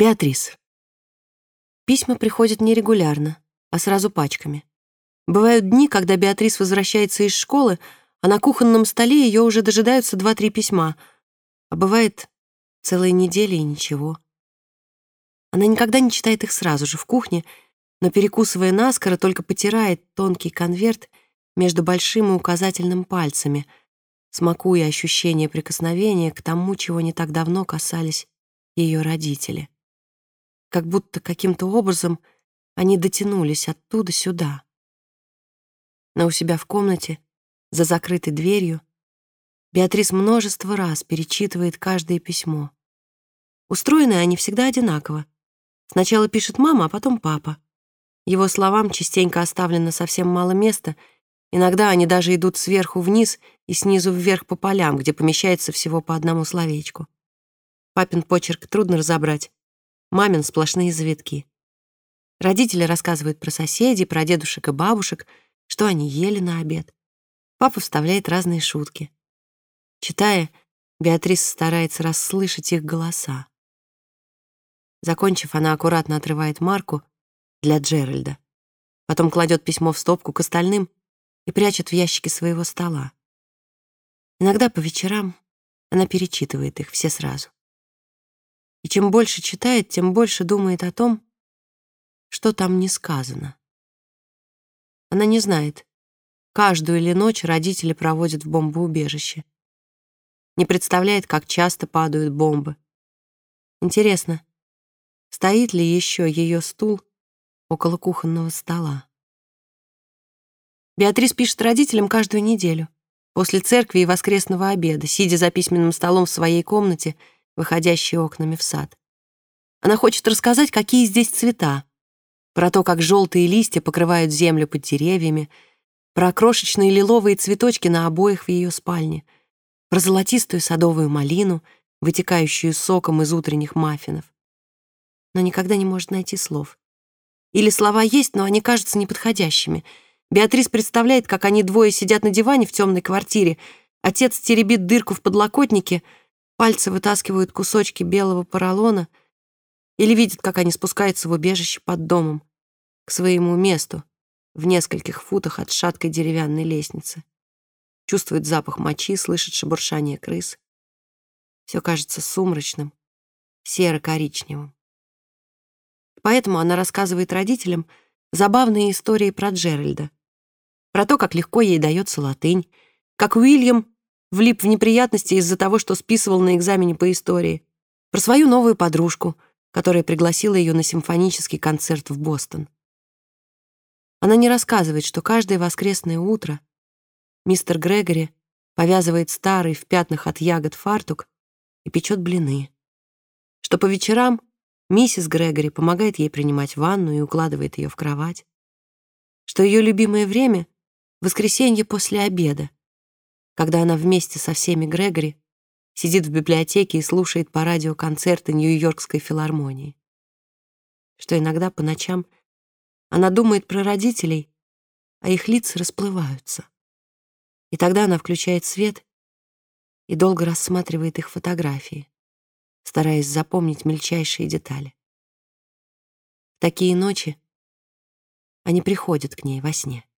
Беатрис. Письма приходят нерегулярно, а сразу пачками. Бывают дни, когда Беатрис возвращается из школы, а на кухонном столе ее уже дожидаются два-три письма, а бывает целые недели и ничего. Она никогда не читает их сразу же в кухне, но, перекусывая наскоро, только потирает тонкий конверт между большим и указательным пальцами, смакуя ощущение прикосновения к тому, чего не так давно касались ее родители. Как будто каким-то образом они дотянулись оттуда сюда. Но у себя в комнате, за закрытой дверью, Беатрис множество раз перечитывает каждое письмо. Устроены они всегда одинаково. Сначала пишет мама, а потом папа. Его словам частенько оставлено совсем мало места, иногда они даже идут сверху вниз и снизу вверх по полям, где помещается всего по одному словечку. Папин почерк трудно разобрать, мамин — сплошные завитки. Родители рассказывают про соседей, про дедушек и бабушек, что они ели на обед. Папа вставляет разные шутки. Читая, Беатрис старается расслышать их голоса. Закончив, она аккуратно отрывает марку для Джеральда, потом кладет письмо в стопку к остальным и прячет в ящике своего стола. Иногда по вечерам она перечитывает их все сразу. И чем больше читает, тем больше думает о том, что там не сказано. Она не знает, каждую ли ночь родители проводят в бомбоубежище не представляет, как часто падают бомбы. Интересно, стоит ли еще ее стул около кухонного стола? Беатрис пишет родителям каждую неделю, после церкви и воскресного обеда, сидя за письменным столом в своей комнате, выходящей окнами в сад. Она хочет рассказать, какие здесь цвета, про то, как желтые листья покрывают землю под деревьями, про крошечные лиловые цветочки на обоях в ее спальне — про золотистую садовую малину, вытекающую соком из утренних маффинов. Но никогда не может найти слов. Или слова есть, но они кажутся неподходящими. Беатрис представляет, как они двое сидят на диване в темной квартире, отец теребит дырку в подлокотнике, пальцы вытаскивают кусочки белого поролона, или видит, как они спускаются в убежище под домом, к своему месту, в нескольких футах от шаткой деревянной лестницы чувствует запах мочи, слышит шебуршание крыс. Все кажется сумрачным, серо-коричневым. Поэтому она рассказывает родителям забавные истории про Джеральда, про то, как легко ей дается латынь, как Уильям влип в неприятности из-за того, что списывал на экзамене по истории, про свою новую подружку, которая пригласила ее на симфонический концерт в Бостон. Она не рассказывает, что каждое воскресное утро Мистер Грегори повязывает старый в пятнах от ягод фартук и печет блины. Что по вечерам миссис Грегори помогает ей принимать ванну и укладывает ее в кровать. Что ее любимое время — воскресенье после обеда, когда она вместе со всеми Грегори сидит в библиотеке и слушает по радио концерты Нью-Йоркской филармонии. Что иногда по ночам она думает про родителей, а их лица расплываются. И тогда она включает свет и долго рассматривает их фотографии, стараясь запомнить мельчайшие детали. В такие ночи они приходят к ней во сне.